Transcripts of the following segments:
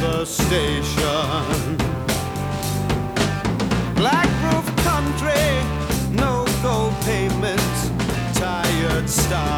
the station. Black roof country, no go pavements, tired stars.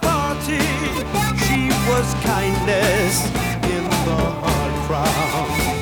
party. She was kindness in the hard crowd.